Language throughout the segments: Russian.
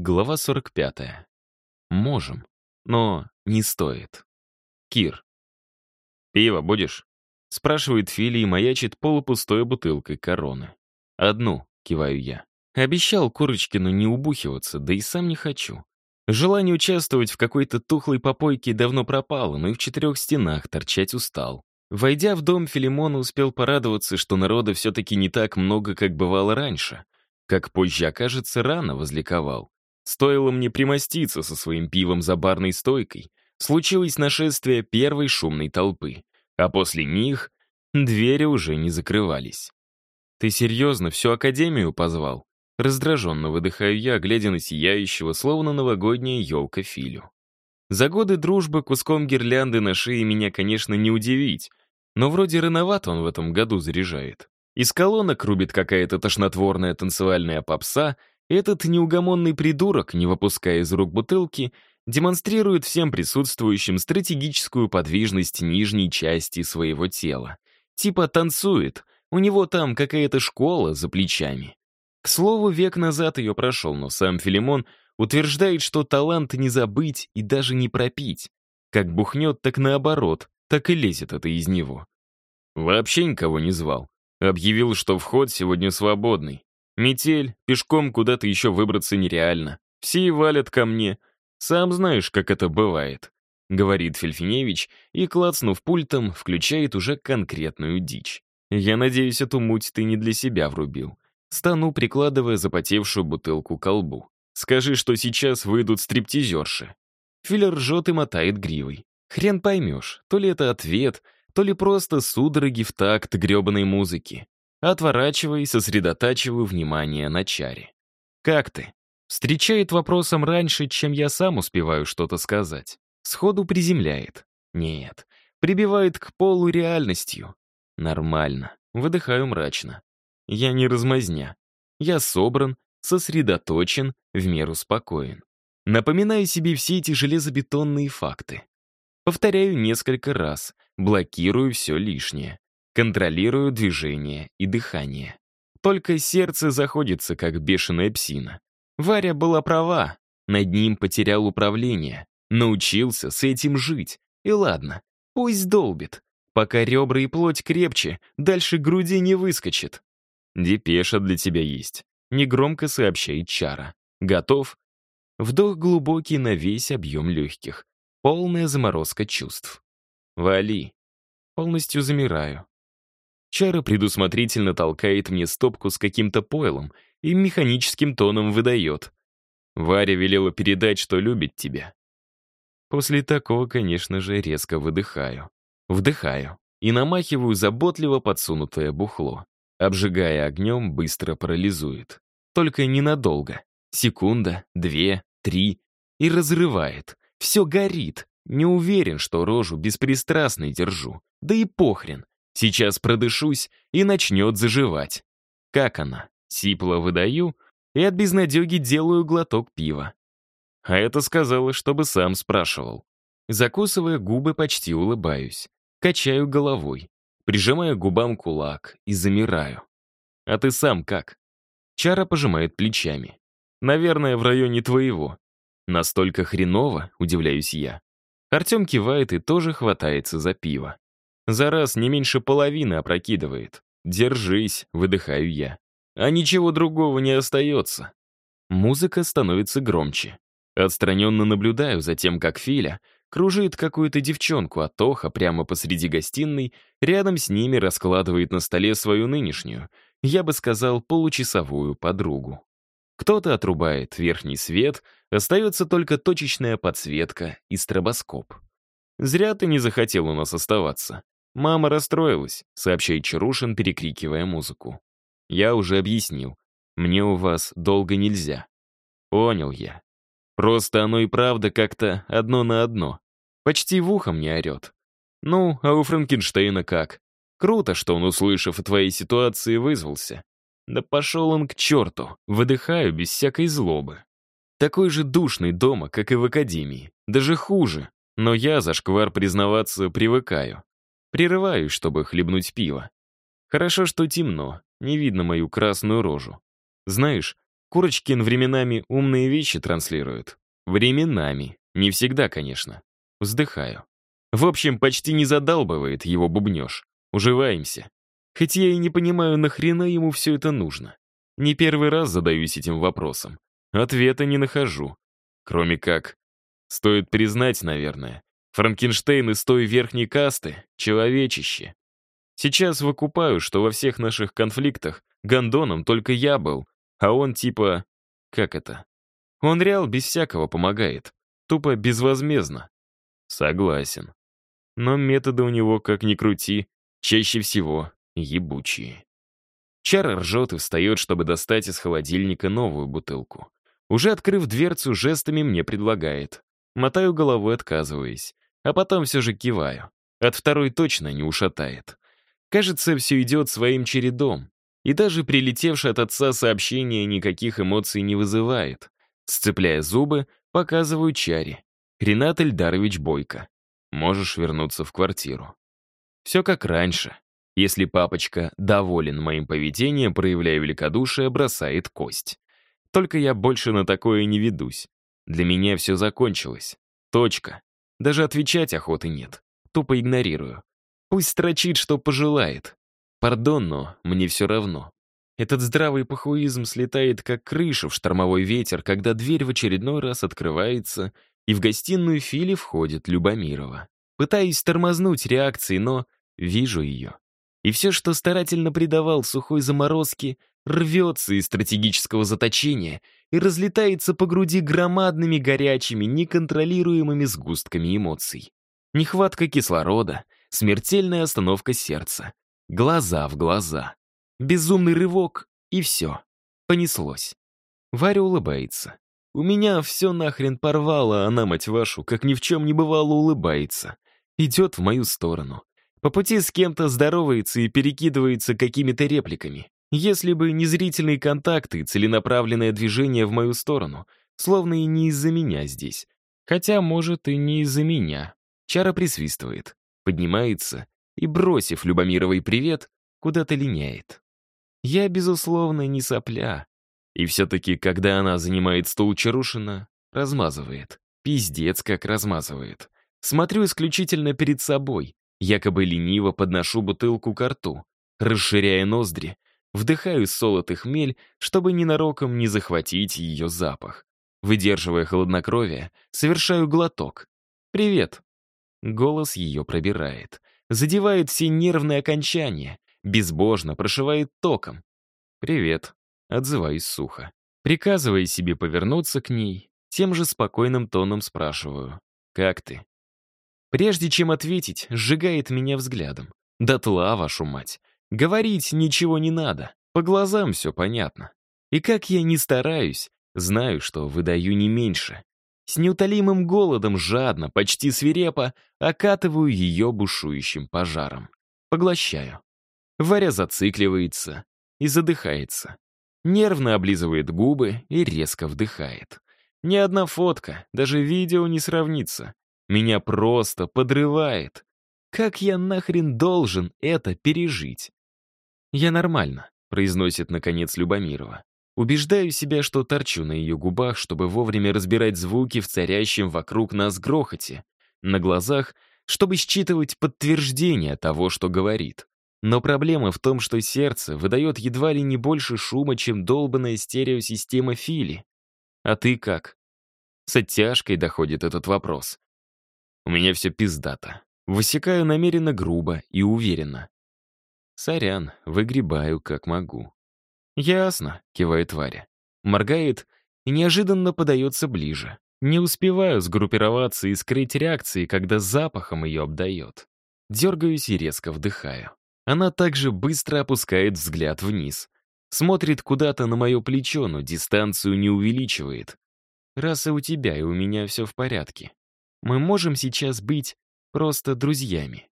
Глава 45. Можем, но не стоит. Кир. «Пиво будешь?» — спрашивает Фили и маячит полупустой бутылкой короны. «Одну», — киваю я. Обещал Курочкину не убухиваться, да и сам не хочу. Желание участвовать в какой-то тухлой попойке давно пропало, но и в четырех стенах торчать устал. Войдя в дом, Филимон успел порадоваться, что народа все-таки не так много, как бывало раньше. Как позже окажется, рано возликовал. Стоило мне примоститься со своим пивом за барной стойкой, случилось нашествие первой шумной толпы, а после них двери уже не закрывались. «Ты серьезно всю Академию позвал?» Раздраженно выдыхаю я, глядя на сияющего, словно новогодняя елка Филю. За годы дружбы куском гирлянды на шее меня, конечно, не удивить, но вроде рановато он в этом году заряжает. Из колонок рубит какая-то тошнотворная танцевальная попса, этот неугомонный придурок, не выпуская из рук бутылки, демонстрирует всем присутствующим стратегическую подвижность нижней части своего тела. Типа танцует, у него там какая-то школа за плечами. К слову, век назад ее прошел, но сам Филимон утверждает, что талант не забыть и даже не пропить. Как бухнет, так наоборот, так и лезет это из него. Вообще никого не звал. Объявил, что вход сегодня свободный. Метель, пешком куда-то еще выбраться нереально. Все валят ко мне. Сам знаешь, как это бывает», — говорит Фельфиневич и, клацнув пультом, включает уже конкретную дичь. «Я надеюсь, эту муть ты не для себя врубил». Стану, прикладывая запотевшую бутылку к колбу. «Скажи, что сейчас выйдут стриптизерши». Филлер ржет и мотает гривой. Хрен поймешь, то ли это ответ, то ли просто судороги в такт гребаной музыки. Отворачиваю и сосредотачиваю внимание на чаре. «Как ты?» Встречает вопросом раньше, чем я сам успеваю что-то сказать. Сходу приземляет. Нет. Прибивает к полу реальностью. Нормально. Выдыхаю мрачно. Я не размазня. Я собран, сосредоточен, в меру спокоен. Напоминаю себе все эти железобетонные факты. Повторяю несколько раз, блокирую все лишнее. Контролирую движение и дыхание. Только сердце заходится, как бешеная псина. Варя была права. Над ним потерял управление. Научился с этим жить. И ладно, пусть долбит. Пока ребра и плоть крепче, дальше груди не выскочит. «Депеша для тебя есть», — негромко сообщает Чара. «Готов?» Вдох глубокий на весь объем легких. Полная заморозка чувств. «Вали». Полностью замираю. Чара предусмотрительно толкает мне стопку с каким-то пойлом и механическим тоном выдает. Варя велела передать, что любит тебя. После такого, конечно же, резко выдыхаю. Вдыхаю и намахиваю заботливо подсунутое бухло. Обжигая огнем, быстро парализует. Только ненадолго. Секунда, две, три. И разрывает. Все горит. Не уверен, что рожу беспристрастной держу. Да и похрен. Сейчас продышусь и начнет заживать. Как она? Сипло выдаю и от безнадеги делаю глоток пива. А это сказала, чтобы сам спрашивал. Закусывая губы, почти улыбаюсь. Качаю головой. Прижимаю губам кулак и замираю. А ты сам как? Чара пожимает плечами. Наверное, в районе твоего. Настолько хреново, удивляюсь я. Артем кивает и тоже хватается за пиво. За раз не меньше половины опрокидывает. «Держись», — выдыхаю я. А ничего другого не остается. Музыка становится громче. Отстраненно наблюдаю за тем, как Филя кружит какую-то девчонку, а Тоха прямо посреди гостиной рядом с ними раскладывает на столе свою нынешнюю, я бы сказал, получасовую подругу. Кто-то отрубает верхний свет, остается только точечная подсветка и стробоскоп. «Зря ты не захотел у нас оставаться. «Мама расстроилась», — сообщает Чарушин, перекрикивая музыку. «Я уже объяснил. Мне у вас долго нельзя». «Понял я. Просто оно и правда как-то одно на одно. Почти в ухо мне орет. Ну, а у Франкенштейна как? Круто, что он, услышав о твоей ситуации, вызвался. Да пошел он к черту, выдыхаю без всякой злобы. Такой же душный дома, как и в академии. Даже хуже. Но я за шквар признаваться привыкаю. Прерываюсь, чтобы хлебнуть пиво. Хорошо, что темно, не видно мою красную рожу. Знаешь, Курочкин временами умные вещи транслирует. Временами. Не всегда, конечно. Вздыхаю. В общем, почти не задалбывает его бубнеж. Уживаемся. Хоть я и не понимаю, нахрена ему все это нужно. Не первый раз задаюсь этим вопросом. Ответа не нахожу. Кроме как... Стоит признать, наверное, Франкенштейн из той верхней касты — человечище. Сейчас выкупаю, что во всех наших конфликтах гондоном только я был, а он типа... Как это? Он реал без всякого помогает. Тупо безвозмездно. Согласен. Но методы у него, как ни крути, чаще всего ебучие. Чара ржет и встает, чтобы достать из холодильника новую бутылку. Уже открыв дверцу, жестами мне предлагает. Мотаю головой, отказываясь. А потом все же киваю. От второй точно не ушатает. Кажется, все идет своим чередом. И даже прилетевшее от отца сообщение никаких эмоций не вызывает. Сцепляя зубы, показываю Чаре. Ренат Эльдарович Бойко. Можешь вернуться в квартиру. Все как раньше. Если папочка доволен моим поведением, проявляя великодушие, бросает кость. Только я больше на такое не ведусь. Для меня все закончилось. Точка. Даже отвечать охоты нет. Тупо игнорирую. Пусть строчит, что пожелает. Пардон, но мне все равно. Этот здравый похуизм слетает, как крыша в штормовой ветер, когда дверь в очередной раз открывается, и в гостиную Фили входит Любомирова. Пытаюсь тормознуть реакции, но вижу ее. И все, что старательно придавал сухой заморозке, рвется из стратегического заточения и разлетается по груди громадными горячими, неконтролируемыми сгустками эмоций. Нехватка кислорода, смертельная остановка сердца, глаза в глаза, безумный рывок и все. Понеслось. Варя улыбается. У меня все нахрен порвало, она, мать вашу, как ни в чем не бывало, улыбается. Идет в мою сторону. По пути с кем-то здоровается и перекидывается какими-то репликами. Если бы не зрительные контакты и целенаправленное движение в мою сторону, словно и не из-за меня здесь. Хотя, может, и не из-за меня. Чара присвистывает, поднимается и, бросив Любомировой привет, куда-то линяет. Я, безусловно, не сопля. И все-таки, когда она занимает стол Чарушина, размазывает. Пиздец, как размазывает. Смотрю исключительно перед собой, якобы лениво подношу бутылку к рту, расширяя ноздри, вдыхаю солод и хмель, чтобы ненароком не захватить ее запах. Выдерживая холоднокровие, совершаю глоток. «Привет!» Голос ее пробирает. Задевает все нервные окончания. Безбожно прошивает током. «Привет!» Отзываюсь сухо. Приказывая себе повернуться к ней, тем же спокойным тоном спрашиваю. «Как ты?» Прежде чем ответить, сжигает меня взглядом. «Дотла, вашу мать! Говорить ничего не надо, по глазам все понятно. И как я не стараюсь, знаю, что выдаю не меньше. С неутолимым голодом жадно, почти свирепо, окатываю ее бушующим пожаром. Поглощаю. Варя зацикливается и задыхается. Нервно облизывает губы и резко вдыхает. Ни одна фотка, даже видео не сравнится. Меня просто подрывает. Как я нахрен должен это пережить? «Я нормально», — произносит, наконец, Любомирова. Убеждаю себя, что торчу на ее губах, чтобы вовремя разбирать звуки в царящем вокруг нас грохоте. На глазах, чтобы считывать подтверждение того, что говорит. Но проблема в том, что сердце выдает едва ли не больше шума, чем долбанная стереосистема Фили. А ты как? С оттяжкой доходит этот вопрос. У меня все пиздато. Высекаю намеренно грубо и уверенно. Сорян, выгребаю как могу. «Ясно», — кивает Варя. Моргает и неожиданно подается ближе. Не успеваю сгруппироваться и скрыть реакции, когда запахом ее обдает. Дергаюсь и резко вдыхаю. Она также быстро опускает взгляд вниз. Смотрит куда-то на мое плечо, но дистанцию не увеличивает. Раз и у тебя, и у меня все в порядке. Мы можем сейчас быть просто друзьями.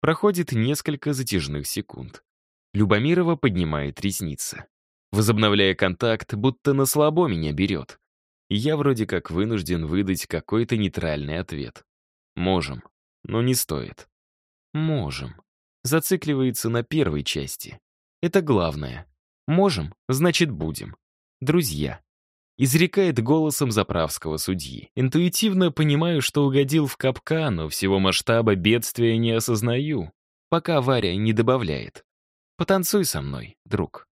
Проходит несколько затяжных секунд. Любомирова поднимает ресницы. Возобновляя контакт, будто на слабо меня берет. Я вроде как вынужден выдать какой-то нейтральный ответ. Можем, но не стоит. Можем зацикливается на первой части. Это главное. Можем, значит будем. друзья. Изрекает голосом заправского судьи. Интуитивно понимаю, что угодил в капкан, но всего масштаба бедствия не осознаю, пока Варя не добавляет. «Потанцуй со мной, друг».